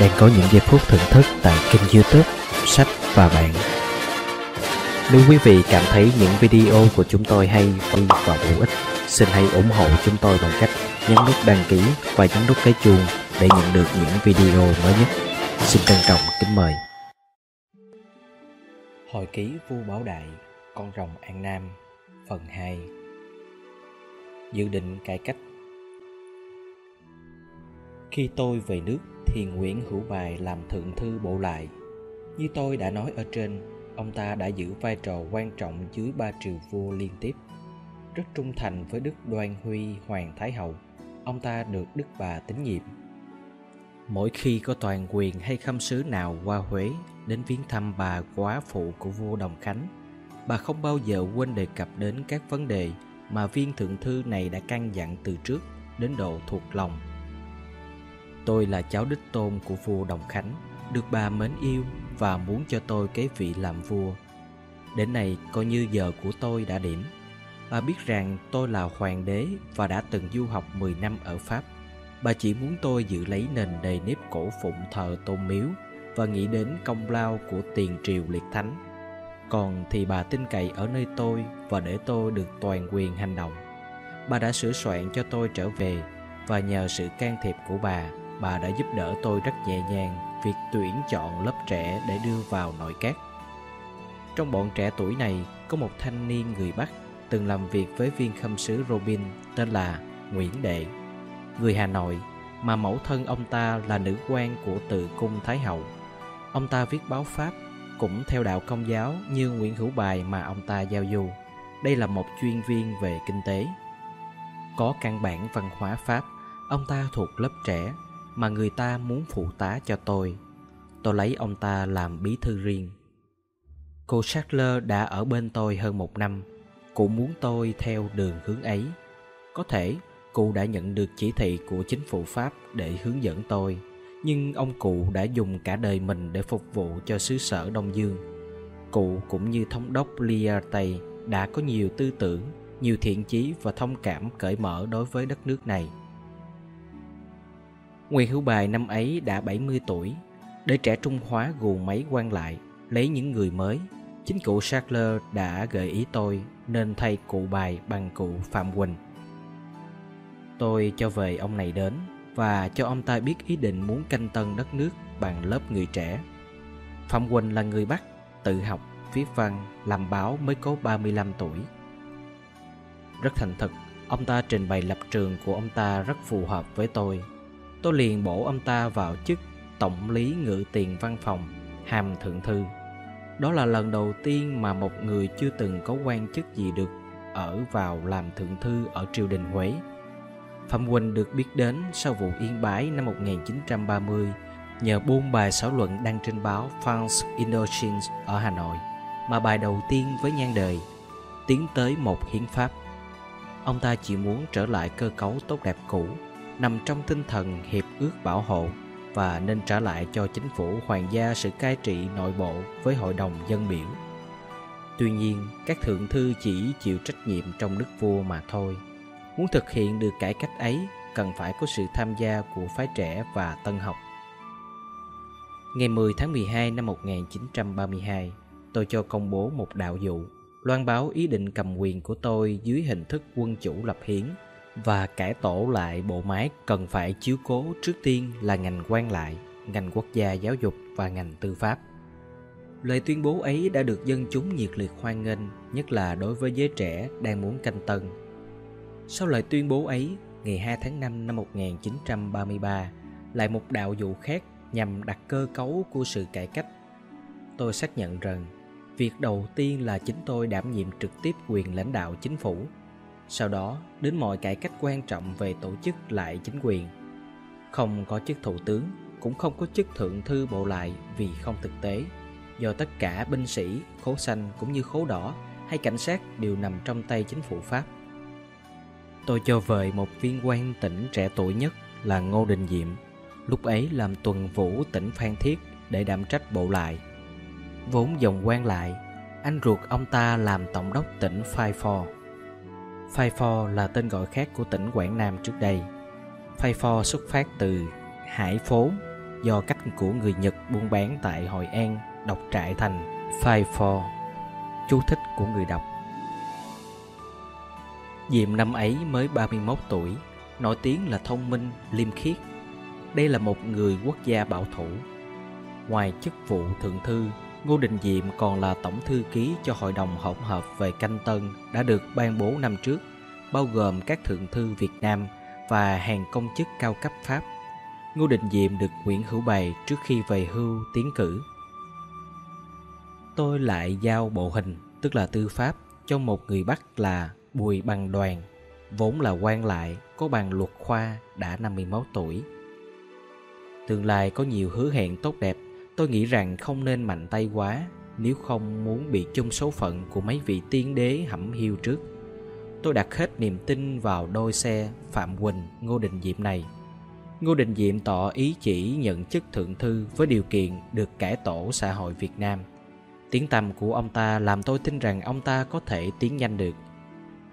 đang có những giây phút thưởng thức tại kênh youtube Sách và Bạn. Nếu quý vị cảm thấy những video của chúng tôi hay và bổ ích, xin hãy ủng hộ chúng tôi bằng cách nhấn nút đăng ký và nhấn nút cái chuông để nhận được những video mới nhất. Xin trân trọng kính mời. Hồi ký vua Bảo Đại, con rồng An Nam, phần 2 Dự định cải cách Khi tôi về nước thì Nguyễn Hữu Bài làm thượng thư bộ lại. Như tôi đã nói ở trên, ông ta đã giữ vai trò quan trọng dưới ba triều vua liên tiếp. Rất trung thành với Đức Đoan Huy Hoàng Thái Hậu, ông ta được Đức bà tín nhiệm. Mỗi khi có toàn quyền hay khâm sứ nào qua Huế đến viếng thăm bà quá phụ của vua Đồng Khánh, bà không bao giờ quên đề cập đến các vấn đề mà viên thượng thư này đã căn dặn từ trước đến độ thuộc lòng Tôi là cháu đích tôn của vua Đồng Khánh, được bà mến yêu và muốn cho tôi kế vị làm vua. Đến nay coi như giờ của tôi đã điểm. Bà biết rằng tôi là hoàng đế và đã từng du học 10 năm ở Pháp. Bà chỉ muốn tôi giữ lấy nền đầy nếp cổ phụng thờ tôn miếu và nghĩ đến công lao của tiền triều liệt thánh. Còn thì bà tin cậy ở nơi tôi và để tôi được toàn quyền hành động. Bà đã sửa soạn cho tôi trở về và nhờ sự can thiệp của bà bà đã giúp đỡ tôi rất nhẹ nhàng việc tuyển chọn lớp trẻ để đưa vào nội các. Trong bọn trẻ tuổi này có một thanh niên người Bắc từng làm việc với viên khâm sứ Robin tên là Nguyễn Đệ, người Hà Nội mà mẫu thân ông ta là nữ quan của tự cung Thái Hậu. Ông ta viết báo Pháp cũng theo đạo công giáo như Nguyễn Hữu Bài mà ông ta giao du. Đây là một chuyên viên về kinh tế. Có căn bản văn hóa Pháp, ông ta thuộc lớp trẻ mà người ta muốn phụ tá cho tôi. Tôi lấy ông ta làm bí thư riêng. Cô Sackler đã ở bên tôi hơn một năm. Cụ muốn tôi theo đường hướng ấy. Có thể cụ đã nhận được chỉ thị của chính phủ Pháp để hướng dẫn tôi. Nhưng ông cụ đã dùng cả đời mình để phục vụ cho xứ sở Đông Dương. Cụ cũng như thống đốc Liarte đã có nhiều tư tưởng, nhiều thiện chí và thông cảm cởi mở đối với đất nước này. Nguyễn Hữu Bài năm ấy đã 70 tuổi, để trẻ Trung Hóa gù máy quan lại, lấy những người mới. Chính cụ Sackler đã gợi ý tôi nên thay cụ bài bằng cụ Phạm Quỳnh. Tôi cho về ông này đến và cho ông ta biết ý định muốn canh tân đất nước bằng lớp người trẻ. Phạm Quỳnh là người Bắc, tự học, viết văn, làm báo mới có 35 tuổi. Rất thành thực, ông ta trình bày lập trường của ông ta rất phù hợp với tôi tôi liền bổ ông ta vào chức tổng lý ngự tiền văn phòng hàm thượng thư đó là lần đầu tiên mà một người chưa từng có quan chức gì được ở vào làm thượng thư ở triều đình Huế. Phạm Quỳnh được biết đến sau vụ Yên Bái năm 1930 nhờ buôn bài xã luận đăng trên báo France Indochine ở Hà Nội, mà bài đầu tiên với nhan đề tiến tới một hiến pháp. Ông ta chỉ muốn trở lại cơ cấu tốt đẹp cũ nằm trong tinh thần hiệp ước bảo hộ và nên trả lại cho chính phủ hoàng gia sự cai trị nội bộ với hội đồng dân biểu. Tuy nhiên, các thượng thư chỉ chịu trách nhiệm trong đức vua mà thôi. Muốn thực hiện được cải cách ấy, cần phải có sự tham gia của phái trẻ và tân học. Ngày 10 tháng 12 năm 1932, tôi cho công bố một đạo dụ, loan báo ý định cầm quyền của tôi dưới hình thức quân chủ lập hiến và cải tổ lại bộ máy cần phải chiếu cố trước tiên là ngành quan lại, ngành quốc gia giáo dục và ngành tư pháp. Lời tuyên bố ấy đã được dân chúng nhiệt liệt hoan nghênh, nhất là đối với giới trẻ đang muốn canh tân. Sau lời tuyên bố ấy, ngày 2 tháng 5 năm 1933, lại một đạo dụ khác nhằm đặt cơ cấu của sự cải cách. Tôi xác nhận rằng, việc đầu tiên là chính tôi đảm nhiệm trực tiếp quyền lãnh đạo chính phủ sau đó đến mọi cải cách quan trọng về tổ chức lại chính quyền. Không có chức thủ tướng, cũng không có chức thượng thư bộ lại vì không thực tế, do tất cả binh sĩ, khố xanh cũng như khố đỏ hay cảnh sát đều nằm trong tay chính phủ Pháp. Tôi cho vời một viên quan tỉnh trẻ tuổi nhất là Ngô Đình Diệm, lúc ấy làm tuần vũ tỉnh Phan Thiết để đảm trách bộ lại. Vốn dòng quan lại, anh ruột ông ta làm tổng đốc tỉnh Phai Phò Phai Pho là tên gọi khác của tỉnh Quảng Nam trước đây. Phai Pho xuất phát từ Hải Phố, do cách của người Nhật buôn bán tại Hội An đọc trại thành Phai Four. Chú thích của người đọc Diệm năm ấy mới 31 tuổi, nổi tiếng là thông minh, liêm khiết. Đây là một người quốc gia bảo thủ. Ngoài chức vụ thượng thư, Ngô Đình Diệm còn là tổng thư ký cho Hội đồng hỗn hợp về canh tân đã được ban bố năm trước, bao gồm các thượng thư Việt Nam và hàng công chức cao cấp Pháp. Ngô Đình Diệm được Nguyễn Hữu Bày trước khi về hưu tiến cử. Tôi lại giao bộ hình, tức là tư pháp, cho một người Bắc là Bùi Bằng Đoàn, vốn là quan lại, có bằng luật khoa, đã 51 tuổi. Tương lai có nhiều hứa hẹn tốt đẹp, tôi nghĩ rằng không nên mạnh tay quá nếu không muốn bị chung số phận của mấy vị tiên đế hẩm hiu trước. Tôi đặt hết niềm tin vào đôi xe Phạm Quỳnh, Ngô Đình Diệm này. Ngô Đình Diệm tỏ ý chỉ nhận chức thượng thư với điều kiện được cải tổ xã hội Việt Nam. Tiếng tăm của ông ta làm tôi tin rằng ông ta có thể tiến nhanh được.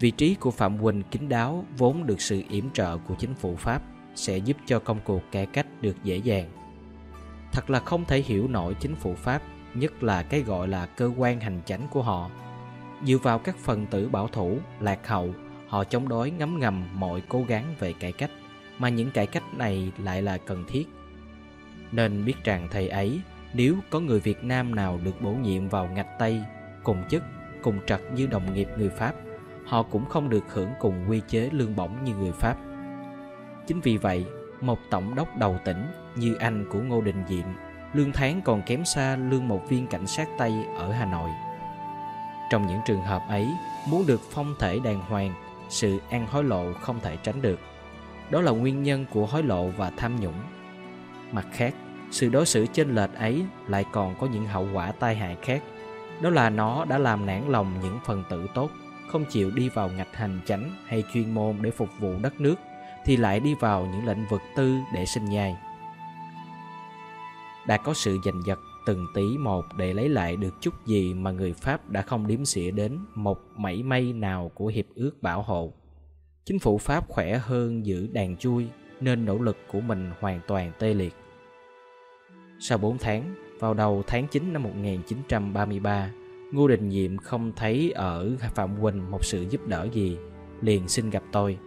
Vị trí của Phạm Quỳnh kín đáo vốn được sự yểm trợ của chính phủ Pháp sẽ giúp cho công cuộc cải cách được dễ dàng. Thật là không thể hiểu nổi chính phủ Pháp, nhất là cái gọi là cơ quan hành chánh của họ. Dựa vào các phần tử bảo thủ, lạc hậu, họ chống đối ngấm ngầm mọi cố gắng về cải cách, mà những cải cách này lại là cần thiết. Nên biết rằng thầy ấy, nếu có người Việt Nam nào được bổ nhiệm vào ngạch Tây, cùng chức, cùng trật như đồng nghiệp người Pháp, họ cũng không được hưởng cùng quy chế lương bổng như người Pháp. Chính vì vậy, một tổng đốc đầu tỉnh như anh của Ngô Đình Diệm, lương tháng còn kém xa lương một viên cảnh sát Tây ở Hà Nội. Trong những trường hợp ấy, muốn được phong thể đàng hoàng, sự ăn hối lộ không thể tránh được. Đó là nguyên nhân của hối lộ và tham nhũng. Mặt khác, sự đối xử chênh lệch ấy lại còn có những hậu quả tai hại khác. Đó là nó đã làm nản lòng những phần tử tốt, không chịu đi vào ngạch hành chánh hay chuyên môn để phục vụ đất nước thì lại đi vào những lĩnh vực tư để sinh nhai. Đã có sự giành giật từng tí một để lấy lại được chút gì mà người Pháp đã không điếm xỉa đến một mảy may nào của hiệp ước bảo hộ. Chính phủ Pháp khỏe hơn giữ đàn chui nên nỗ lực của mình hoàn toàn tê liệt. Sau 4 tháng, vào đầu tháng 9 năm 1933, Ngô Đình Diệm không thấy ở Phạm Quỳnh một sự giúp đỡ gì, liền xin gặp tôi.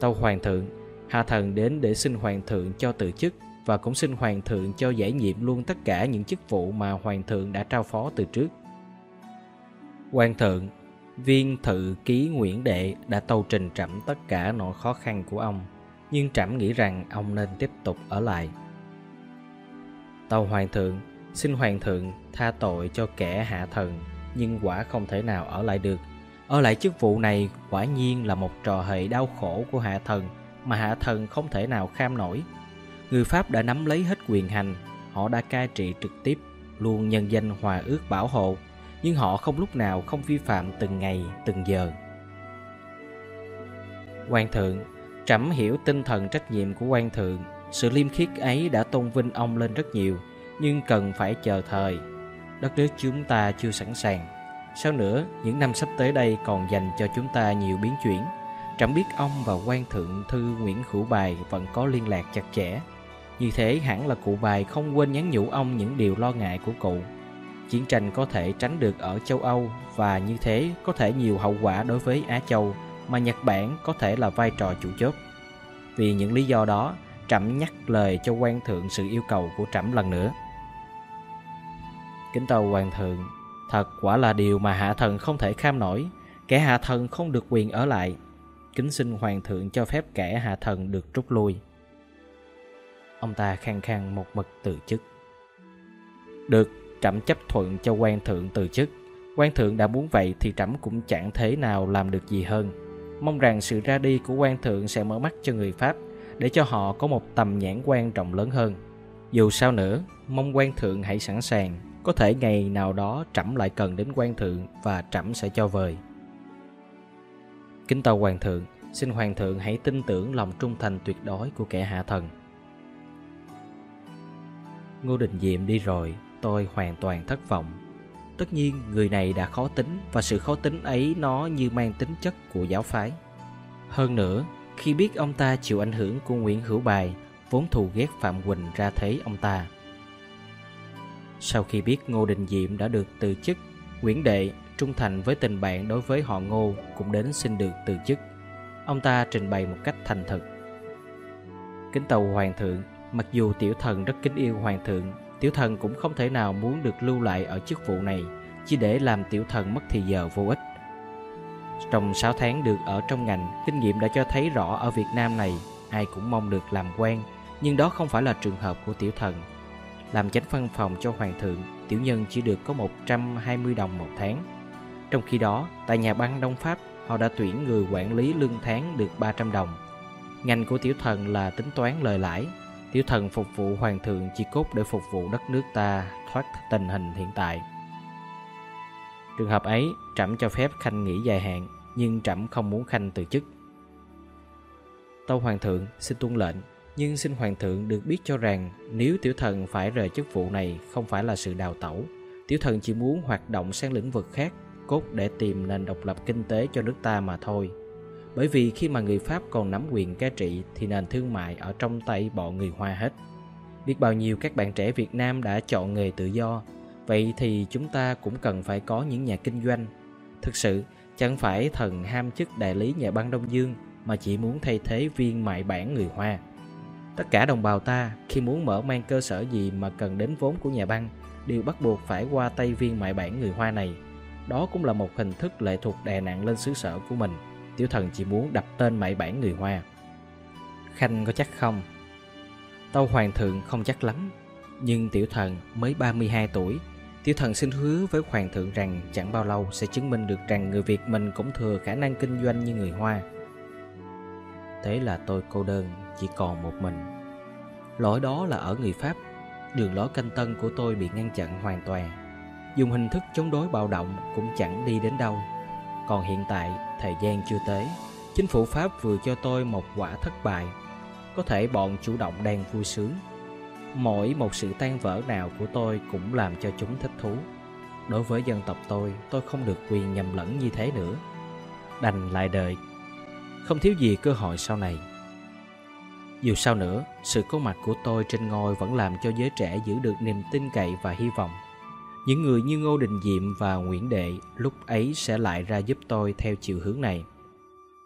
Tâu Hoàng thượng, Hạ Thần đến để xin Hoàng thượng cho từ chức và cũng xin Hoàng thượng cho giải nhiệm luôn tất cả những chức vụ mà Hoàng thượng đã trao phó từ trước. Hoàng thượng, viên thự ký Nguyễn Đệ đã tâu trình trẫm tất cả nỗi khó khăn của ông, nhưng trẫm nghĩ rằng ông nên tiếp tục ở lại. Tâu Hoàng thượng, xin Hoàng thượng tha tội cho kẻ hạ thần, nhưng quả không thể nào ở lại được ở lại chức vụ này quả nhiên là một trò hề đau khổ của hạ thần mà hạ thần không thể nào kham nổi. Người Pháp đã nắm lấy hết quyền hành, họ đã cai trị trực tiếp, luôn nhân danh hòa ước bảo hộ, nhưng họ không lúc nào không vi phạm từng ngày, từng giờ. Quan thượng, trẫm hiểu tinh thần trách nhiệm của quan thượng, sự liêm khiết ấy đã tôn vinh ông lên rất nhiều, nhưng cần phải chờ thời. Đất nước chúng ta chưa sẵn sàng Sao nữa, những năm sắp tới đây còn dành cho chúng ta nhiều biến chuyển. Trẫm biết ông và quan thượng thư Nguyễn Hữu Bài vẫn có liên lạc chặt chẽ. Như thế hẳn là cụ Bài không quên nhắn nhủ ông những điều lo ngại của cụ. Chiến tranh có thể tránh được ở châu Âu và như thế có thể nhiều hậu quả đối với Á Châu mà Nhật Bản có thể là vai trò chủ chốt. Vì những lý do đó, Trẫm nhắc lời cho quan thượng sự yêu cầu của Trẫm lần nữa. Kính tàu hoàng thượng, Thật quả là điều mà hạ thần không thể kham nổi. Kẻ hạ thần không được quyền ở lại. Kính xin hoàng thượng cho phép kẻ hạ thần được rút lui. Ông ta khăng khăng một mực từ chức. Được, trẫm chấp thuận cho quan thượng từ chức. Quan thượng đã muốn vậy thì trẫm cũng chẳng thế nào làm được gì hơn. Mong rằng sự ra đi của quan thượng sẽ mở mắt cho người Pháp Để cho họ có một tầm nhãn quan trọng lớn hơn. Dù sao nữa, mong quan thượng hãy sẵn sàng có thể ngày nào đó trẫm lại cần đến quan thượng và trẫm sẽ cho vời. Kính tâu hoàng thượng, xin hoàng thượng hãy tin tưởng lòng trung thành tuyệt đối của kẻ hạ thần. Ngô Đình Diệm đi rồi, tôi hoàn toàn thất vọng. Tất nhiên, người này đã khó tính và sự khó tính ấy nó như mang tính chất của giáo phái. Hơn nữa, khi biết ông ta chịu ảnh hưởng của Nguyễn Hữu Bài, vốn thù ghét Phạm Quỳnh ra thế ông ta. Sau khi biết Ngô Đình Diệm đã được từ chức, Nguyễn Đệ trung thành với tình bạn đối với họ Ngô cũng đến xin được từ chức. Ông ta trình bày một cách thành thực. Kính tàu Hoàng thượng, mặc dù tiểu thần rất kính yêu Hoàng thượng, tiểu thần cũng không thể nào muốn được lưu lại ở chức vụ này chỉ để làm tiểu thần mất thì giờ vô ích. Trong 6 tháng được ở trong ngành, kinh nghiệm đã cho thấy rõ ở Việt Nam này ai cũng mong được làm quan, nhưng đó không phải là trường hợp của tiểu thần. Làm chánh văn phòng cho hoàng thượng, tiểu nhân chỉ được có 120 đồng một tháng. Trong khi đó, tại nhà băng Đông Pháp, họ đã tuyển người quản lý lương tháng được 300 đồng. Ngành của tiểu thần là tính toán lời lãi. Tiểu thần phục vụ hoàng thượng chỉ cốt để phục vụ đất nước ta thoát tình hình hiện tại. Trường hợp ấy, Trẫm cho phép Khanh nghỉ dài hạn, nhưng Trẫm không muốn Khanh từ chức. Tâu Hoàng thượng xin tuân lệnh, nhưng xin Hoàng thượng được biết cho rằng nếu tiểu thần phải rời chức vụ này không phải là sự đào tẩu. Tiểu thần chỉ muốn hoạt động sang lĩnh vực khác, cốt để tìm nền độc lập kinh tế cho nước ta mà thôi. Bởi vì khi mà người Pháp còn nắm quyền cai trị thì nền thương mại ở trong tay bọn người Hoa hết. Biết bao nhiêu các bạn trẻ Việt Nam đã chọn nghề tự do Vậy thì chúng ta cũng cần phải có những nhà kinh doanh. Thực sự, chẳng phải thần ham chức đại lý nhà băng Đông Dương mà chỉ muốn thay thế viên mại bản người Hoa. Tất cả đồng bào ta khi muốn mở mang cơ sở gì mà cần đến vốn của nhà băng đều bắt buộc phải qua tay viên mại bản người Hoa này. Đó cũng là một hình thức lệ thuộc đè nặng lên xứ sở của mình. Tiểu thần chỉ muốn đập tên mại bản người Hoa. Khanh có chắc không? Tâu hoàng thượng không chắc lắm, nhưng tiểu thần mới 32 tuổi Tiểu thần xin hứa với hoàng thượng rằng chẳng bao lâu sẽ chứng minh được rằng người Việt mình cũng thừa khả năng kinh doanh như người Hoa. Thế là tôi cô đơn, chỉ còn một mình. Lỗi đó là ở người Pháp. Đường lối canh tân của tôi bị ngăn chặn hoàn toàn. Dùng hình thức chống đối bạo động cũng chẳng đi đến đâu. Còn hiện tại, thời gian chưa tới. Chính phủ Pháp vừa cho tôi một quả thất bại. Có thể bọn chủ động đang vui sướng Mỗi một sự tan vỡ nào của tôi cũng làm cho chúng thích thú. Đối với dân tộc tôi, tôi không được quyền nhầm lẫn như thế nữa. Đành lại đời Không thiếu gì cơ hội sau này. Dù sao nữa, sự có mặt của tôi trên ngôi vẫn làm cho giới trẻ giữ được niềm tin cậy và hy vọng. Những người như Ngô Đình Diệm và Nguyễn Đệ lúc ấy sẽ lại ra giúp tôi theo chiều hướng này.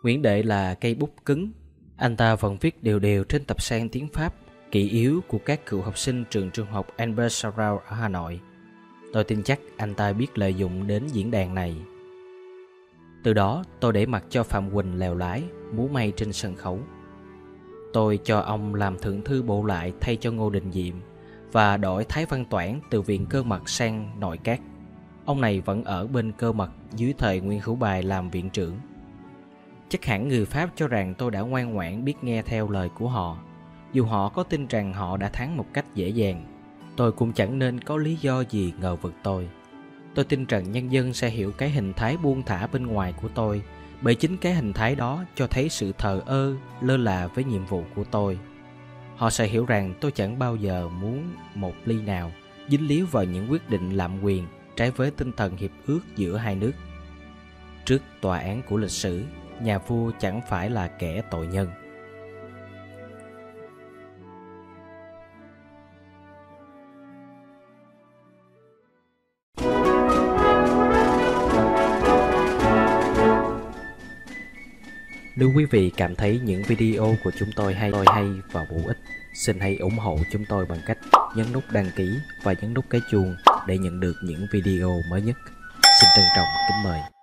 Nguyễn Đệ là cây bút cứng. Anh ta vẫn viết đều đều trên tập sang tiếng Pháp kỷ yếu của các cựu học sinh trường trung học Albert Sarau ở Hà Nội. Tôi tin chắc anh ta biết lợi dụng đến diễn đàn này. Từ đó tôi để mặc cho Phạm Quỳnh lèo lái, múa may trên sân khấu. Tôi cho ông làm thượng thư bộ lại thay cho Ngô Đình Diệm và đổi Thái Văn Toản từ viện cơ mật sang nội các. Ông này vẫn ở bên cơ mật dưới thời Nguyên Hữu Bài làm viện trưởng. Chắc hẳn người Pháp cho rằng tôi đã ngoan ngoãn biết nghe theo lời của họ, dù họ có tin rằng họ đã thắng một cách dễ dàng tôi cũng chẳng nên có lý do gì ngờ vực tôi tôi tin rằng nhân dân sẽ hiểu cái hình thái buông thả bên ngoài của tôi bởi chính cái hình thái đó cho thấy sự thờ ơ, lơ là với nhiệm vụ của tôi. Họ sẽ hiểu rằng tôi chẳng bao giờ muốn một ly nào dính líu vào những quyết định lạm quyền, trái với tinh thần hiệp ước giữa hai nước. Trước tòa án của lịch sử, nhà vua chẳng phải là kẻ tội nhân. Nếu quý vị cảm thấy những video của chúng tôi hay tôi hay và bổ ích, xin hãy ủng hộ chúng tôi bằng cách nhấn nút đăng ký và nhấn nút cái chuông để nhận được những video mới nhất. Xin trân trọng kính mời.